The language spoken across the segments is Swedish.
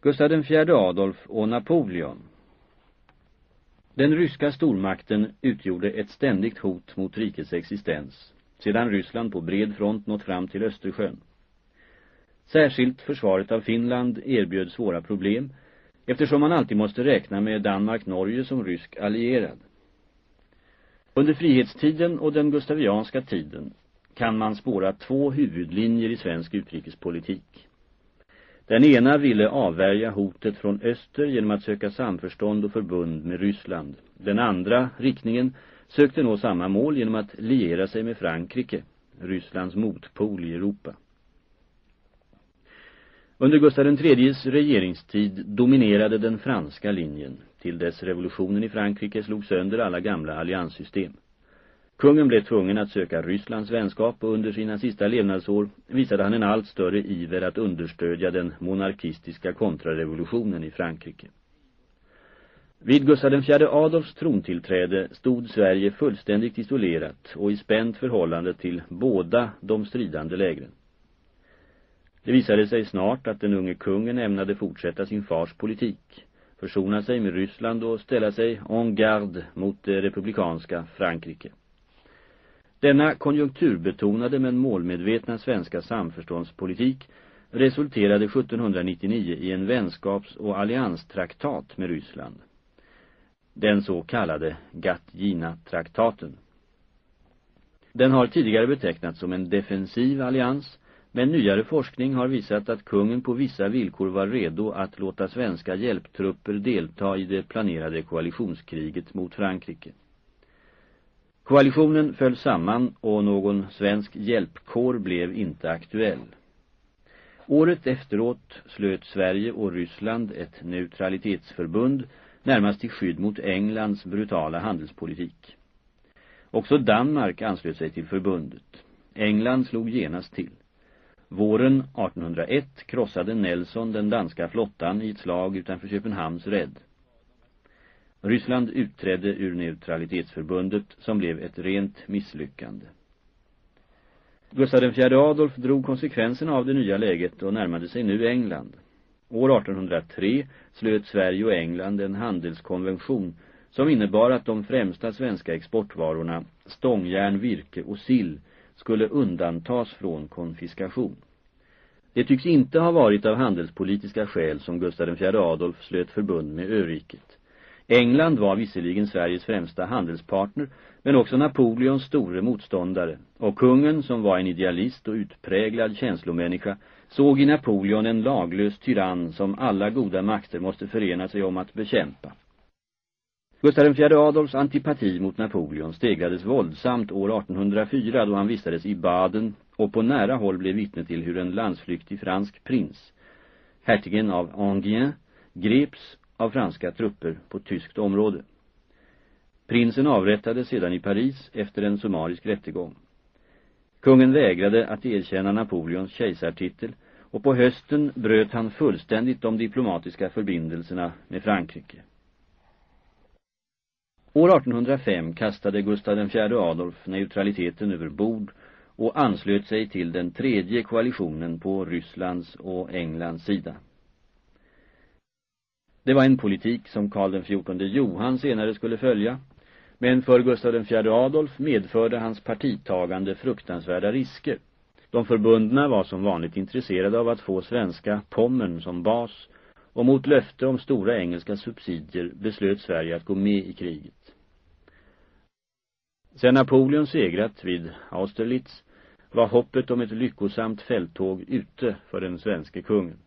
Gustav IV Adolf och Napoleon Den ryska stormakten utgjorde ett ständigt hot mot rikets existens sedan Ryssland på bred front nått fram till Östersjön. Särskilt försvaret av Finland erbjöd svåra problem eftersom man alltid måste räkna med Danmark-Norge som rysk allierad. Under frihetstiden och den gustavianska tiden kan man spåra två huvudlinjer i svensk utrikespolitik. Den ena ville avvärja hotet från öster genom att söka samförstånd och förbund med Ryssland. Den andra riktningen sökte nå samma mål genom att liera sig med Frankrike, Rysslands motpol i Europa. Under Gustav IIIs regeringstid dominerade den franska linjen till dess revolutionen i Frankrike slog sönder alla gamla allianssystem. Kungen blev tvungen att söka Rysslands vänskap och under sina sista levnadsår visade han en allt större iver att understödja den monarkistiska kontrarevolutionen i Frankrike. Vid Gustav IV Adolfs trontillträde stod Sverige fullständigt isolerat och i spänt förhållande till båda de stridande lägren. Det visade sig snart att den unge kungen ämnade fortsätta sin fars politik, försona sig med Ryssland och ställa sig en garde mot det republikanska Frankrike. Denna konjunkturbetonade men målmedvetna svenska samförståndspolitik resulterade 1799 i en vänskaps- och allianstraktat med Ryssland. Den så kallade Gatgina-traktaten. Den har tidigare betecknats som en defensiv allians, men nyare forskning har visat att kungen på vissa villkor var redo att låta svenska hjälptrupper delta i det planerade koalitionskriget mot Frankrike. Koalitionen föll samman och någon svensk hjälpkår blev inte aktuell. Året efteråt slöt Sverige och Ryssland ett neutralitetsförbund närmast till skydd mot Englands brutala handelspolitik. Också Danmark anslöt sig till förbundet. England slog genast till. Våren 1801 krossade Nelson den danska flottan i ett slag utanför Köpenhamns rädd. Ryssland utträdde ur neutralitetsförbundet som blev ett rent misslyckande. Gustav IV Adolf drog konsekvenserna av det nya läget och närmade sig nu England. År 1803 slöt Sverige och England en handelskonvention som innebar att de främsta svenska exportvarorna, stångjärn, virke och sill, skulle undantas från konfiskation. Det tycks inte ha varit av handelspolitiska skäl som Gustav IV Adolf slöt förbund med öriket. England var visserligen Sveriges främsta handelspartner, men också Napoleons store motståndare, och kungen, som var en idealist och utpräglad känslomänniska, såg i Napoleon en laglös tyrann som alla goda makter måste förena sig om att bekämpa. Gustav IV Adolfs antipati mot Napoleon stegrades våldsamt år 1804 då han vistades i Baden och på nära håll blev vittne till hur en landsflyktig fransk prins, hertigen av Angien, greps av franska trupper på tyskt område. Prinsen avrättades sedan i Paris efter en summarisk rättegång. Kungen vägrade att erkänna Napoleons kejsartitel och på hösten bröt han fullständigt de diplomatiska förbindelserna med Frankrike. År 1805 kastade Gustav IV Adolf neutraliteten över bord och anslöt sig till den tredje koalitionen på Rysslands och Englands sida. Det var en politik som Karl XIV Johan senare skulle följa, men för Gustav IV Adolf medförde hans partitagande fruktansvärda risker. De förbundna var som vanligt intresserade av att få svenska Pommern som bas och mot löfte om stora engelska subsidier beslöt Sverige att gå med i kriget. Sedan Napoleon segrat vid Austerlitz var hoppet om ett lyckosamt fälttåg ute för den svenske kungen.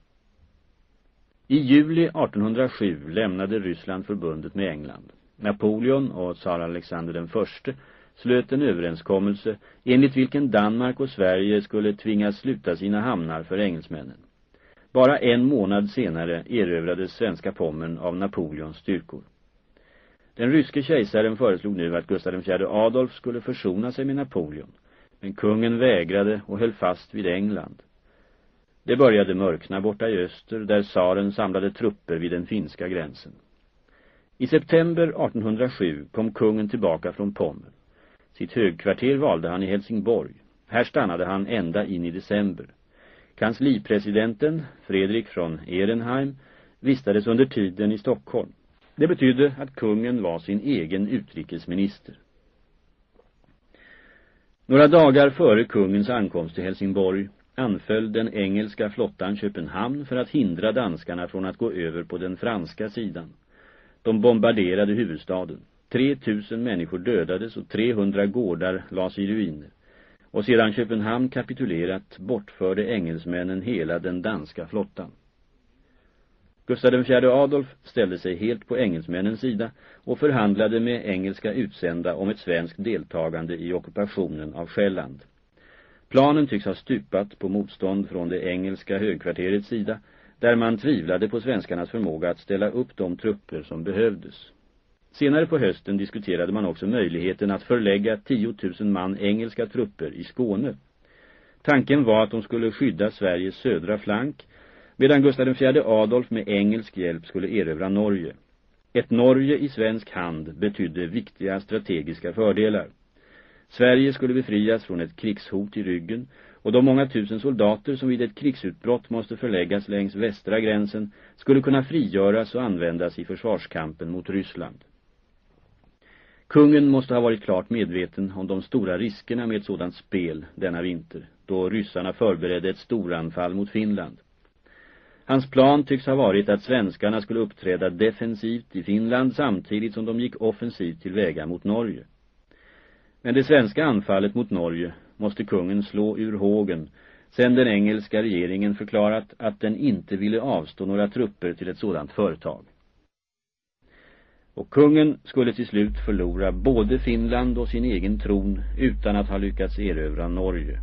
I juli 1807 lämnade Ryssland förbundet med England. Napoleon och tsar Alexander den förste slöt en överenskommelse enligt vilken Danmark och Sverige skulle tvingas sluta sina hamnar för engelsmännen. Bara en månad senare erövrades svenska Pommern av Napoleons styrkor. Den ryske kejsaren föreslog nu att Gustav IV Adolf skulle försona sig med Napoleon, men kungen vägrade och höll fast vid England. Det började mörkna borta i öster där tsaren samlade trupper vid den finska gränsen. I september 1807 kom kungen tillbaka från Pommern. Sitt högkvarter valde han i Helsingborg. Här stannade han ända in i december. Kanslipresidenten, Fredrik från Ehrenheim, vistades under tiden i Stockholm. Det betydde att kungen var sin egen utrikesminister. Några dagar före kungens ankomst till Helsingborg anföll den engelska flottan Köpenhamn för att hindra danskarna från att gå över på den franska sidan. De bombarderade huvudstaden. 3000 människor dödades och 300 gårdar lades i ruiner. Och sedan Köpenhamn kapitulerat bortförde engelsmännen hela den danska flottan. Gustav IV Adolf ställde sig helt på engelsmännens sida och förhandlade med engelska utsända om ett svenskt deltagande i ockupationen av Själland. Planen tycks ha stupat på motstånd från det engelska högkvarterets sida där man tvivlade på svenskarnas förmåga att ställa upp de trupper som behövdes. Senare på hösten diskuterade man också möjligheten att förlägga 10 000 man engelska trupper i Skåne. Tanken var att de skulle skydda Sveriges södra flank medan Gustav IV Adolf med engelsk hjälp skulle erövra Norge. Ett Norge i svensk hand betydde viktiga strategiska fördelar. Sverige skulle befrias från ett krigshot i ryggen och de många tusen soldater som vid ett krigsutbrott måste förläggas längs västra gränsen skulle kunna frigöras och användas i försvarskampen mot Ryssland. Kungen måste ha varit klart medveten om de stora riskerna med ett sådant spel denna vinter, då ryssarna förberedde ett storanfall mot Finland. Hans plan tycks ha varit att svenskarna skulle uppträda defensivt i Finland samtidigt som de gick offensivt till väga mot Norge. Men det svenska anfallet mot Norge måste kungen slå ur hågen sedan den engelska regeringen förklarat att den inte ville avstå några trupper till ett sådant företag. Och kungen skulle till slut förlora både Finland och sin egen tron utan att ha lyckats erövra Norge.